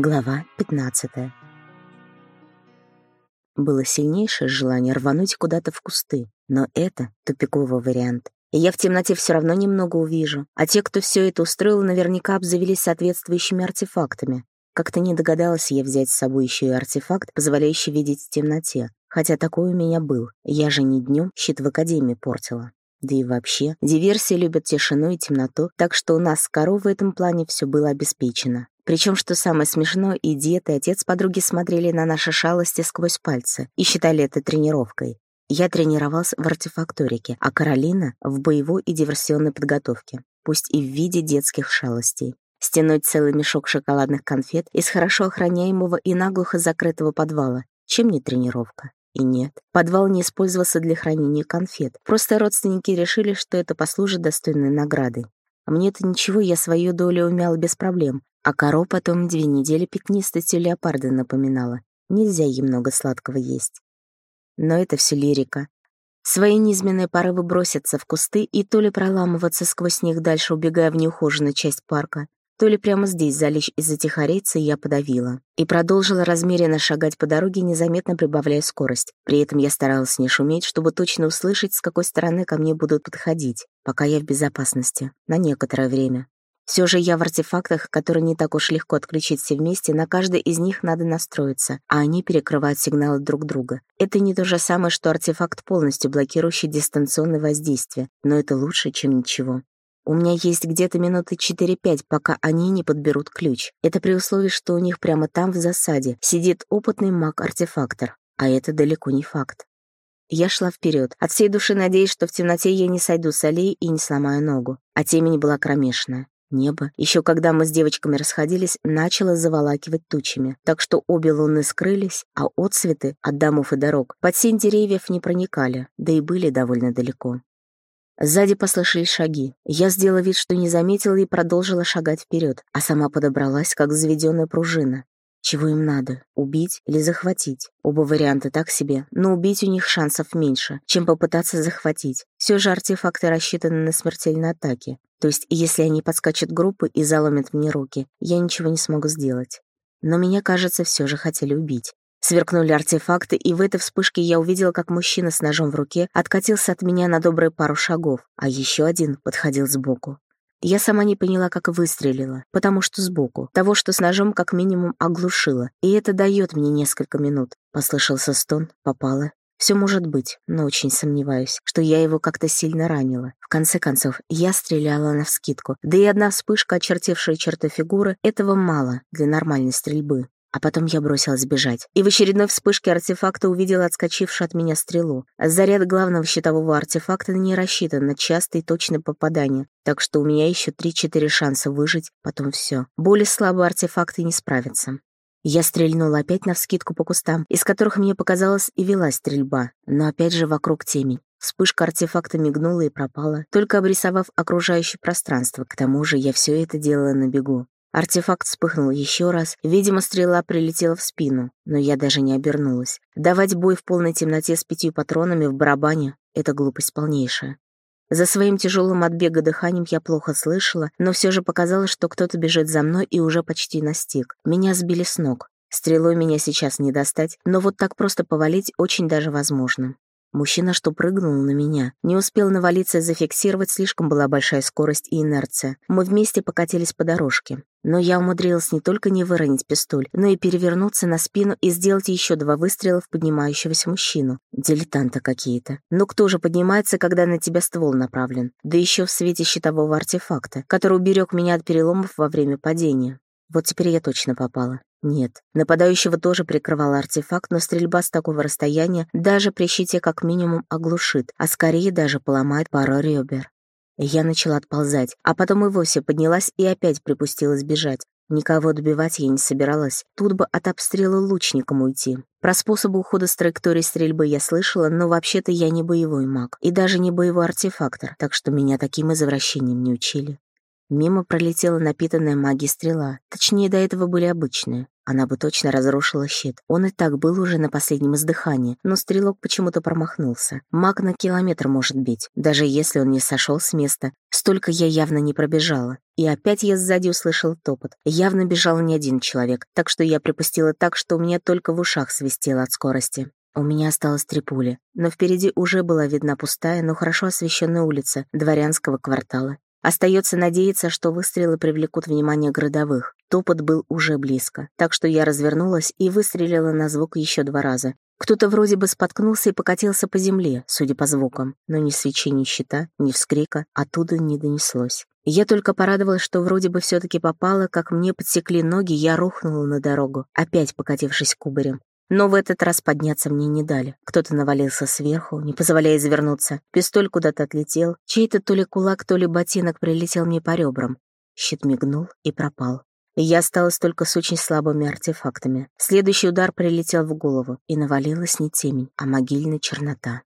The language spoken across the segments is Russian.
Глава 15 Было сильнейшее желание рвануть куда-то в кусты, но это тупиковый вариант. И я в темноте все равно немного увижу, а те, кто все это устроил, наверняка обзавелись соответствующими артефактами. Как-то не догадалась я взять с собой еще и артефакт, позволяющий видеть в темноте. Хотя такой у меня был. Я же не днем щит в академии портила. Да и вообще, диверсии любят тишину и темноту, так что у нас с Каро в этом плане все было обеспечено. Причем, что самое смешное, и дед, и отец подруги смотрели на наши шалости сквозь пальцы и считали это тренировкой. Я тренировался в артефакторике, а Каролина — в боевой и диверсионной подготовке, пусть и в виде детских шалостей. Стянуть целый мешок шоколадных конфет из хорошо охраняемого и наглухо закрытого подвала. Чем не тренировка? И нет, подвал не использовался для хранения конфет. Просто родственники решили, что это послужит достойной наградой. А мне-то ничего, я свою долю умяла без проблем. А коро потом две недели пятнистостью леопарда напоминала. Нельзя ей много сладкого есть. Но это все лирика. Свои низменные порывы бросятся в кусты и то ли проламываться сквозь них дальше, убегая в неухоженную часть парка, то ли прямо здесь залечь из-за тихорейца я подавила. И продолжила размеренно шагать по дороге, незаметно прибавляя скорость. При этом я старалась не шуметь, чтобы точно услышать, с какой стороны ко мне будут подходить, пока я в безопасности, на некоторое время. Все же я в артефактах, которые не так уж легко отключить все вместе, на каждый из них надо настроиться, а они перекрывают сигналы друг друга. Это не то же самое, что артефакт, полностью блокирующий дистанционное воздействие, но это лучше, чем ничего. У меня есть где-то минуты 4-5, пока они не подберут ключ. Это при условии, что у них прямо там, в засаде, сидит опытный маг-артефактор. А это далеко не факт. Я шла вперед, от всей души надеясь, что в темноте я не сойду с аллеи и не сломаю ногу. А темень была кромешная. Небо, еще когда мы с девочками расходились, начало заволакивать тучами, так что обе луны скрылись, а отсветы от домов и дорог под сень деревьев не проникали, да и были довольно далеко. Сзади послышались шаги. Я сделала вид, что не заметила и продолжила шагать вперед, а сама подобралась, как заведенная пружина. Чего им надо? Убить или захватить? Оба варианта так себе, но убить у них шансов меньше, чем попытаться захватить. Все же артефакты рассчитаны на смертельные атаки. То есть, если они подскочат группы и заломят мне руки, я ничего не смогу сделать. Но меня, кажется, все же хотели убить. Сверкнули артефакты, и в этой вспышке я увидела, как мужчина с ножом в руке откатился от меня на добрые пару шагов, а еще один подходил сбоку. Я сама не поняла, как выстрелила, потому что сбоку, того, что с ножом как минимум оглушило, и это дает мне несколько минут. Послышался стон, попало. Все может быть, но очень сомневаюсь, что я его как-то сильно ранила. В конце концов, я стреляла навскидку, да и одна вспышка, очертившая черты фигуры, этого мало для нормальной стрельбы. А потом я бросилась бежать. И в очередной вспышке артефакта увидела отскочившую от меня стрелу. Заряд главного щитового артефакта не рассчитан на частые точные попадания, так что у меня еще 3-4 шанса выжить, потом все. Более слабые артефакты не справятся. Я стрельнула опять навскидку по кустам, из которых мне показалось и велась стрельба, но опять же вокруг темень. Вспышка артефакта мигнула и пропала, только обрисовав окружающее пространство. К тому же я все это делала на бегу. Артефакт вспыхнул еще раз, видимо, стрела прилетела в спину, но я даже не обернулась. Давать бой в полной темноте с пятью патронами в барабане — это глупость полнейшая. За своим тяжелым от дыханием я плохо слышала, но все же показалось, что кто-то бежит за мной и уже почти настиг. Меня сбили с ног. Стрелой меня сейчас не достать, но вот так просто повалить очень даже возможно. Мужчина, что прыгнул на меня, не успел навалиться и зафиксировать, слишком была большая скорость и инерция. Мы вместе покатились по дорожке. Но я умудрилась не только не выронить пистоль, но и перевернуться на спину и сделать еще два выстрела в поднимающегося мужчину. Дилетанты какие-то. Но кто же поднимается, когда на тебя ствол направлен? Да еще в свете щитового артефакта, который уберег меня от переломов во время падения. Вот теперь я точно попала. Нет, нападающего тоже прикрывал артефакт, но стрельба с такого расстояния даже при щите как минимум оглушит, а скорее даже поломает пару ребер. Я начала отползать, а потом и вовсе поднялась и опять припустилась бежать. Никого добивать я не собиралась, тут бы от обстрела лучником уйти. Про способы ухода с траектории стрельбы я слышала, но вообще-то я не боевой маг и даже не боевой артефактор, так что меня таким извращением не учили. Мимо пролетела напитанная магией стрела. Точнее, до этого были обычные. она бы точно разрушила щит. Он и так был уже на последнем издыхании, но стрелок почему-то промахнулся. Маг на километр может бить, даже если он не сошел с места. Столько я явно не пробежала. И опять я сзади услышала топот. Явно бежал не один человек, так что я припустила так, что у меня только в ушах свистело от скорости. У меня осталось три пули, но впереди уже была видна пустая, но хорошо освещенная улица дворянского квартала. Остается надеяться, что выстрелы привлекут внимание городовых. Топот был уже близко, так что я развернулась и выстрелила на звук еще два раза. Кто-то вроде бы споткнулся и покатился по земле, судя по звукам, но ни свечи, ни щита, ни вскрика оттуда не донеслось. Я только порадовалась, что вроде бы все-таки попала, как мне подсекли ноги, я рухнула на дорогу, опять покатившись кубарем. Но в этот раз подняться мне не дали. Кто-то навалился сверху, не позволяя завернуться. Пистоль куда-то отлетел. Чей-то то ли кулак, то ли ботинок прилетел мне по ребрам. Щит мигнул и пропал. Я осталась только с очень слабыми артефактами. Следующий удар прилетел в голову, и навалилась не темень, а могильная чернота.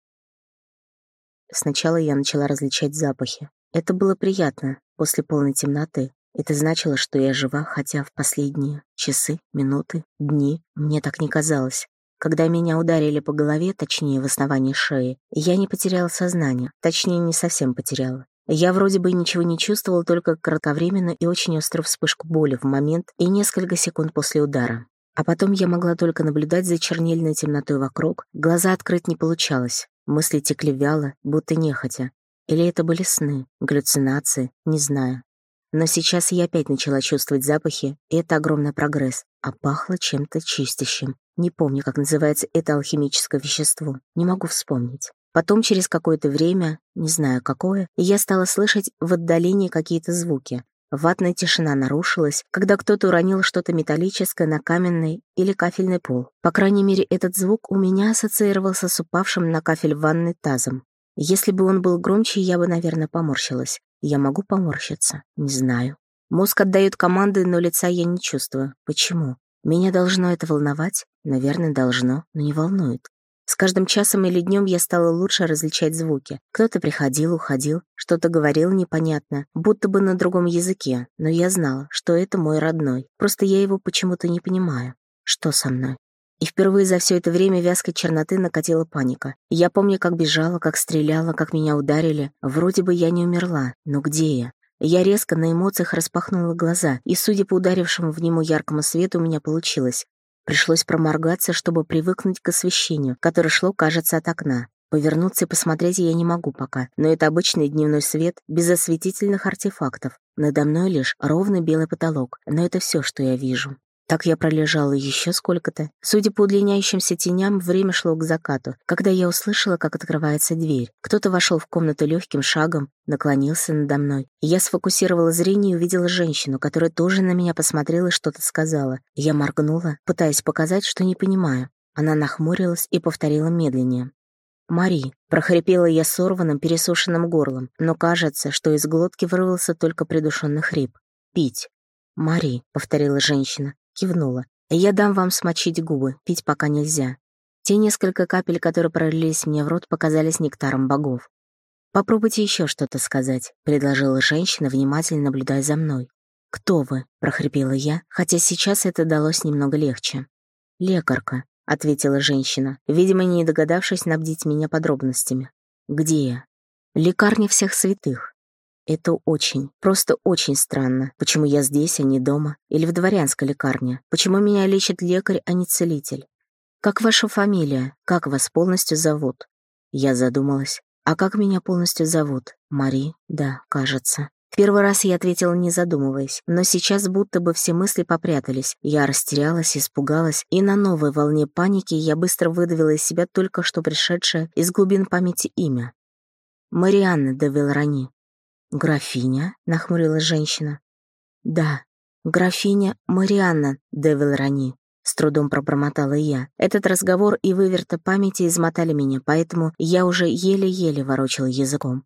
Сначала я начала различать запахи. Это было приятно после полной темноты. Это значило, что я жива, хотя в последние часы, минуты, дни мне так не казалось. Когда меня ударили по голове, точнее, в основании шеи, я не потеряла сознание, точнее, не совсем потеряла. Я вроде бы ничего не чувствовала, только кратковременно и очень острую вспышку боли в момент и несколько секунд после удара. А потом я могла только наблюдать за чернильной темнотой вокруг, глаза открыть не получалось, мысли текли вяло, будто нехотя. Или это были сны, галлюцинации, не знаю. Но сейчас я опять начала чувствовать запахи, и это огромный прогресс. А пахло чем-то чистящим. Не помню, как называется это алхимическое вещество. Не могу вспомнить. Потом, через какое-то время, не знаю какое, я стала слышать в отдалении какие-то звуки. Ватная тишина нарушилась, когда кто-то уронил что-то металлическое на каменный или кафельный пол. По крайней мере, этот звук у меня ассоциировался с упавшим на кафель ванной тазом. Если бы он был громче, я бы, наверное, поморщилась. Я могу поморщиться? Не знаю. Мозг отдает команды, но лица я не чувствую. Почему? Меня должно это волновать? Наверное, должно, но не волнует. С каждым часом или днем я стала лучше различать звуки. Кто-то приходил, уходил, что-то говорил непонятно, будто бы на другом языке, но я знала, что это мой родной. Просто я его почему-то не понимаю. Что со мной? И впервые за все это время вязкой черноты накатила паника. Я помню, как бежала, как стреляла, как меня ударили. Вроде бы я не умерла, но где я? Я резко на эмоциях распахнула глаза, и, судя по ударившему в нему яркому свету, у меня получилось. Пришлось проморгаться, чтобы привыкнуть к освещению, которое шло, кажется, от окна. Повернуться и посмотреть я не могу пока, но это обычный дневной свет без осветительных артефактов. Надо мной лишь ровный белый потолок, но это все, что я вижу. Так я пролежала еще сколько-то. Судя по удлиняющимся теням, время шло к закату, когда я услышала, как открывается дверь. Кто-то вошел в комнату легким шагом, наклонился надо мной. Я сфокусировала зрение и увидела женщину, которая тоже на меня посмотрела и что-то сказала. Я моргнула, пытаясь показать, что не понимаю. Она нахмурилась и повторила медленнее. «Мари», — прохрипела я сорванным, пересушенным горлом, но кажется, что из глотки вырвался только придушенный хрип. «Пить». «Мари», — повторила женщина, Кивнула. «Я дам вам смочить губы, пить пока нельзя». Те несколько капель, которые пролились мне в рот, показались нектаром богов. «Попробуйте еще что-то сказать», — предложила женщина, внимательно наблюдая за мной. «Кто вы?» — прохрипела я, хотя сейчас это далось немного легче. «Лекарка», — ответила женщина, видимо, не догадавшись снабдить меня подробностями. «Где я?» «Лекарня всех святых. Это очень, просто очень странно. Почему я здесь, а не дома? Или в дворянской лекарне? Почему меня лечит лекарь, а не целитель? Как ваша фамилия? Как вас полностью зовут? Я задумалась. А как меня полностью зовут? Мари? Да, кажется. В первый раз я ответила, не задумываясь, но сейчас будто бы все мысли попрятались. Я растерялась, испугалась, и на новой волне паники я быстро выдавила из себя только что пришедшее из глубин памяти имя. Марианна де Велрани. «Графиня?» — нахмурилась женщина. «Да, графиня Марианна де Велрани», — с трудом пробормотала я. Этот разговор и выверта памяти измотали меня, поэтому я уже еле-еле ворочала языком.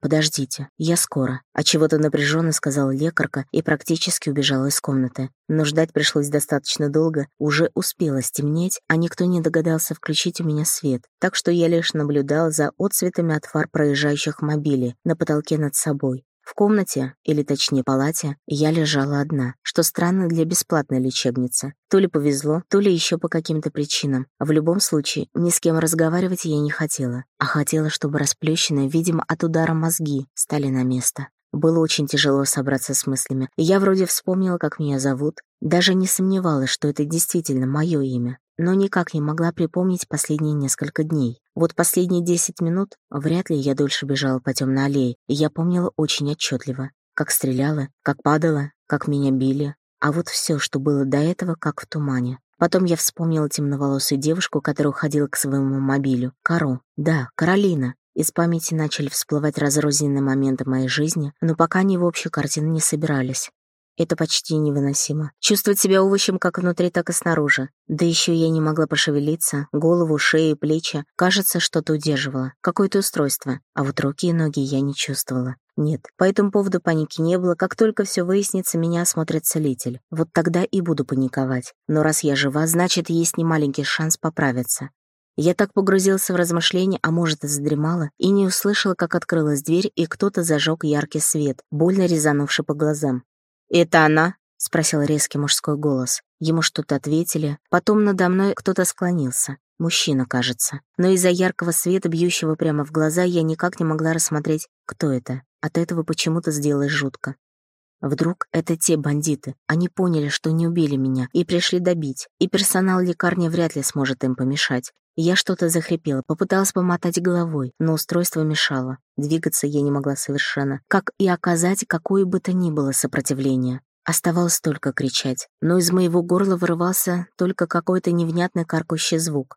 «Подождите, я скоро», — а чего-то напряженно сказала лекарка и практически убежала из комнаты. Но ждать пришлось достаточно долго, уже успело стемнеть, а никто не догадался включить у меня свет, так что я лишь наблюдал за отцветами от фар проезжающих мобилей на потолке над собой. В комнате, или точнее палате, я лежала одна, что странно для бесплатной лечебницы. То ли повезло, то ли еще по каким-то причинам. В любом случае, ни с кем разговаривать я не хотела, а хотела, чтобы расплющенные, видимо, от удара мозги стали на место. Было очень тяжело собраться с мыслями. Я вроде вспомнила, как меня зовут, даже не сомневалась, что это действительно мое имя, но никак не могла припомнить последние несколько дней. Вот последние десять минут вряд ли я дольше бежала по темной аллее, я помнила очень отчетливо, как стреляла, как падала, как меня били. А вот все, что было до этого, как в тумане. Потом я вспомнила темноволосую девушку, которая уходила к своему мобилю. Каро. Да, Каролина. Из памяти начали всплывать разрозненные моменты моей жизни, но пока они в общую картину не собирались. Это почти невыносимо. Чувствовать себя овощем как внутри, так и снаружи. Да еще я не могла пошевелиться, голову, шею, плечи. Кажется, что-то удерживало, какое-то устройство. А вот руки и ноги я не чувствовала. Нет, по этому поводу паники не было. Как только все выяснится, меня осмотрит целитель. Вот тогда и буду паниковать. Но раз я жива, значит, есть немаленький шанс поправиться. Я так погрузился в размышления, а может и задремала, и не услышала, как открылась дверь, и кто-то зажег яркий свет, больно резанувший по глазам. «Это она?» — спросил резкий мужской голос. Ему что-то ответили. Потом надо мной кто-то склонился. Мужчина, кажется. Но из-за яркого света, бьющего прямо в глаза, я никак не могла рассмотреть, кто это. От этого почему-то сделалось жутко. Вдруг это те бандиты. Они поняли, что не убили меня, и пришли добить. И персонал лекарни вряд ли сможет им помешать. Я что-то захрипела, попыталась помотать головой, но устройство мешало. Двигаться я не могла совершенно, как и оказать какое бы то ни было сопротивление. Оставалось только кричать, но из моего горла вырывался только какой-то невнятный каркающий звук.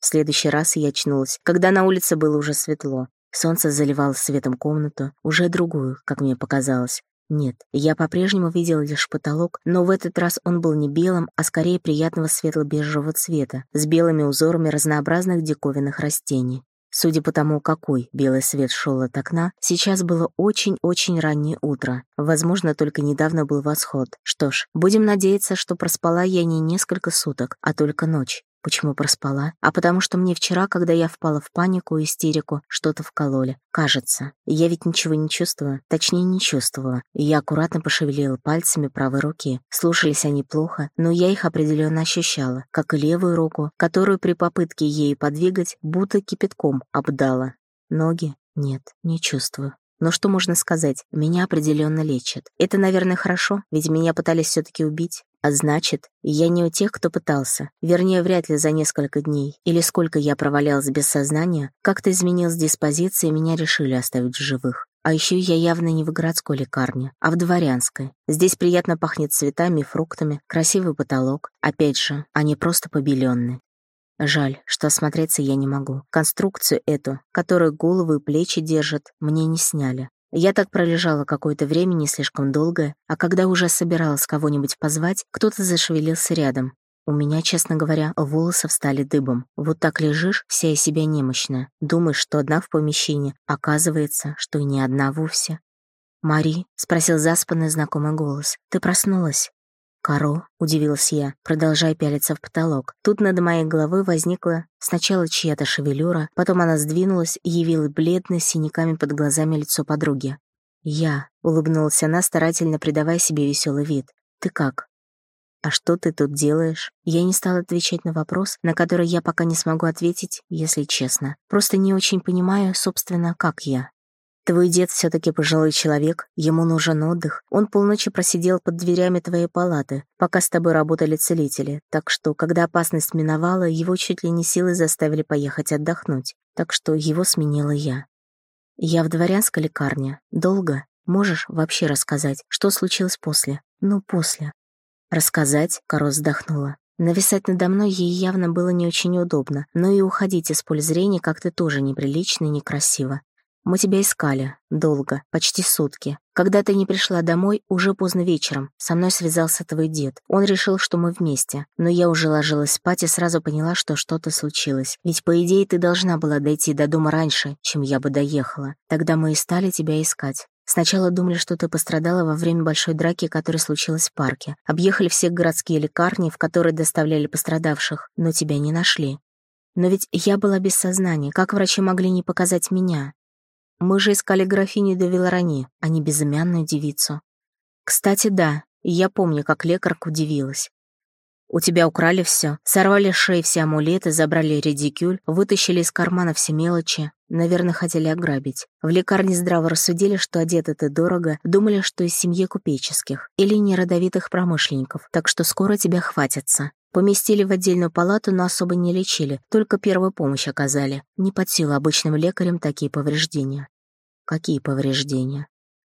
В следующий раз я очнулась, когда на улице было уже светло. Солнце заливало светом комнату, уже другую, как мне показалось. Нет, я по-прежнему видел лишь потолок, но в этот раз он был не белым, а скорее приятного светло-бежевого цвета, с белыми узорами разнообразных диковинных растений. Судя по тому, какой белый свет шел от окна, сейчас было очень-очень раннее утро. Возможно, только недавно был восход. Что ж, будем надеяться, что проспала я не несколько суток, а только ночь. Почему проспала? А потому что мне вчера, когда я впала в панику и истерику, что-то вкололи. Кажется. Я ведь ничего не чувствую. Точнее, не чувствовала. Я аккуратно пошевелила пальцами правой руки. Слушались они плохо, но я их определенно ощущала, как и левую руку, которую при попытке ею подвигать будто кипятком обдала. Ноги? Нет, не чувствую. Но что можно сказать? Меня определенно лечат. Это, наверное, хорошо, ведь меня пытались все-таки убить. А значит, я не у тех, кто пытался. Вернее, вряд ли за несколько дней. Или сколько я провалялась без сознания, как-то изменилась диспозиция, и меня решили оставить в живых. А еще я явно не в городской лекарне, а в дворянской. Здесь приятно пахнет цветами и фруктами, красивый потолок. Опять же, они просто побеленные. Жаль, что осмотреться я не могу. Конструкцию эту, которую головы и плечи держат, мне не сняли. Я так пролежала какое-то время, не слишком долгое, а когда уже собиралась кого-нибудь позвать, кто-то зашевелился рядом. У меня, честно говоря, волосы встали дыбом. Вот так лежишь, вся из себя немощная. Думаешь, что одна в помещении, оказывается, что и не одна вовсе. «Мари?» — спросил заспанный знакомый голос. «Ты проснулась?» «Каро?» — удивилась я, продолжая пялиться в потолок. Тут над моей головой возникла сначала чья-то шевелюра, потом она сдвинулась и явила бледное с синяками под глазами лицо подруги. «Я», — улыбнулась она, старательно придавая себе веселый вид. «Ты как?» «А что ты тут делаешь?» Я не стала отвечать на вопрос, на который я пока не смогу ответить, если честно. Просто не очень понимаю, собственно, как я. Твой дед все-таки пожилой человек, ему нужен отдых. Он полночи просидел под дверями твоей палаты, пока с тобой работали целители, так что, когда опасность миновала, его чуть ли не силой заставили поехать отдохнуть, так что его сменила я. Я в дворянской лекарне. Долго? Можешь вообще рассказать, что случилось после? Ну, после. Рассказать? Коро вздохнула. Нависать надо мной ей явно было не очень удобно, но и уходить из поля зрения как-то тоже неприлично и некрасиво. Мы тебя искали. Долго. Почти сутки. Когда ты не пришла домой, уже поздно вечером, со мной связался твой дед. Он решил, что мы вместе. Но я уже ложилась спать и сразу поняла, что что-то случилось. Ведь, по идее, ты должна была дойти до дома раньше, чем я бы доехала. Тогда мы и стали тебя искать. Сначала думали, что ты пострадала во время большой драки, которая случилась в парке. Объехали все городские лекарни, в которые доставляли пострадавших, но тебя не нашли. Но ведь я была без сознания. Как врачи могли не показать меня? Мы же искали графиню де Виларани, а не безымянную девицу. Кстати, да, я помню, как лекарка удивилась. У тебя украли все, сорвали шеи все амулеты, забрали редикюль, вытащили из кармана все мелочи. Наверное, хотели ограбить. В лекарне здраво рассудили, что одеты ты дорого, думали, что из семьи купеческих или неродовитых промышленников, так что скоро тебя хватятся. Поместили в отдельную палату, но особо не лечили, только первую помощь оказали. Не под силу обычным лекарям такие повреждения. Какие повреждения?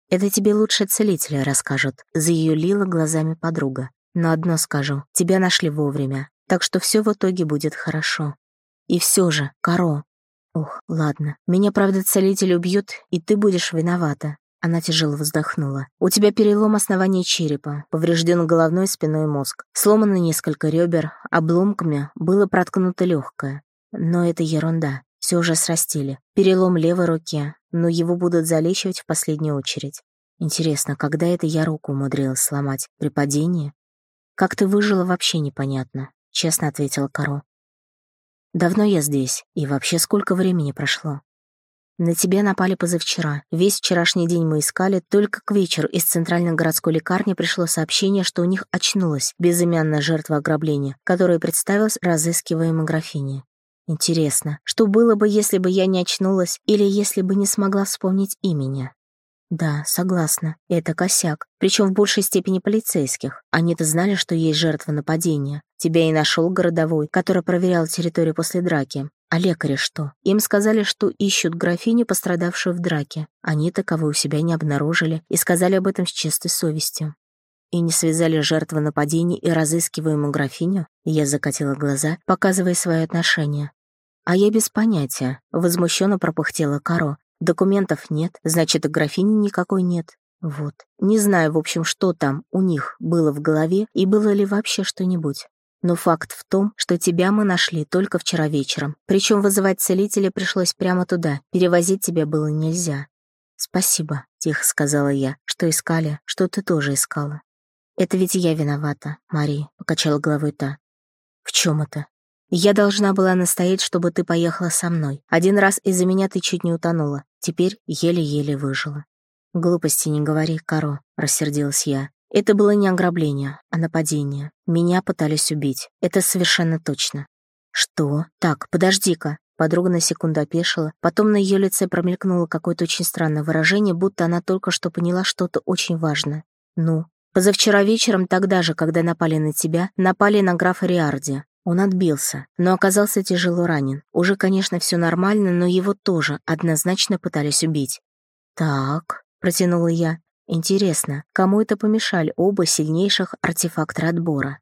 Это тебе лучше целители расскажут, заюлила глазами подруга. Но одно скажу, тебя нашли вовремя, так что все в итоге будет хорошо. И все же, Каро. Ох, ладно, меня, правда, целитель убьют, и ты будешь виновата. Она тяжело вздохнула. «У тебя перелом основания черепа, поврежден головной и спиной мозг, сломано несколько ребер, обломками было проткнуто легкое. Но это ерунда, все уже срастили. Перелом левой руки, но его будут залечивать в последнюю очередь. Интересно, когда это я руку умудрилась сломать? При падении? Как ты выжила, вообще непонятно, честно ответила Каро. Давно я здесь, и вообще сколько времени прошло? На тебя напали позавчера. Весь вчерашний день мы искали, только к вечеру из центральной городской лекарни пришло сообщение, что у них очнулась безымянная жертва ограбления, которая представилась разыскиваемой графиней. Интересно, что было бы, если бы я не очнулась или если бы не смогла вспомнить имени? Да, согласна, это косяк, причем в большей степени полицейских. Они-то знали, что есть жертва нападения. Тебя и нашел городовой, который проверял территорию после драки. А лекари что? Им сказали, что ищут графиню, пострадавшую в драке. Они таковой у себя не обнаружили и сказали об этом с чистой совестью. И не связали жертву нападений и разыскиваемую графиню? Я закатила глаза, показывая свое отношение. А я без понятия, возмущенно пропыхтела Каро. Документов нет, значит, и графини никакой нет. Вот. Не знаю, в общем, что там у них было в голове и было ли вообще что-нибудь. Но факт в том, что тебя мы нашли только вчера вечером. Причем вызывать целителя пришлось прямо туда. Перевозить тебя было нельзя. «Спасибо», — тихо сказала я, — «что искали, что ты тоже искала». «Это ведь я виновата, Мари», — покачала головой та. «В чем это?» «Я должна была настоять, чтобы ты поехала со мной. Один раз из-за меня ты чуть не утонула. Теперь еле-еле выжила». «Глупости не говори, Каро», — рассердилась я. Это было не ограбление, а нападение. Меня пытались убить. Это совершенно точно. Что? Так, подожди-ка. Подруга на секунду опешила, потом на ее лице промелькнуло какое-то очень странное выражение, будто она только что поняла что-то очень важное. Ну, позавчера вечером, тогда же, когда напали на тебя, напали на графа Риарди. Он отбился, но оказался тяжело ранен. Уже, конечно, все нормально, но его тоже однозначно пытались убить. «Так», — протянула я, Интересно, кому это помешали оба сильнейших артефактора отбора?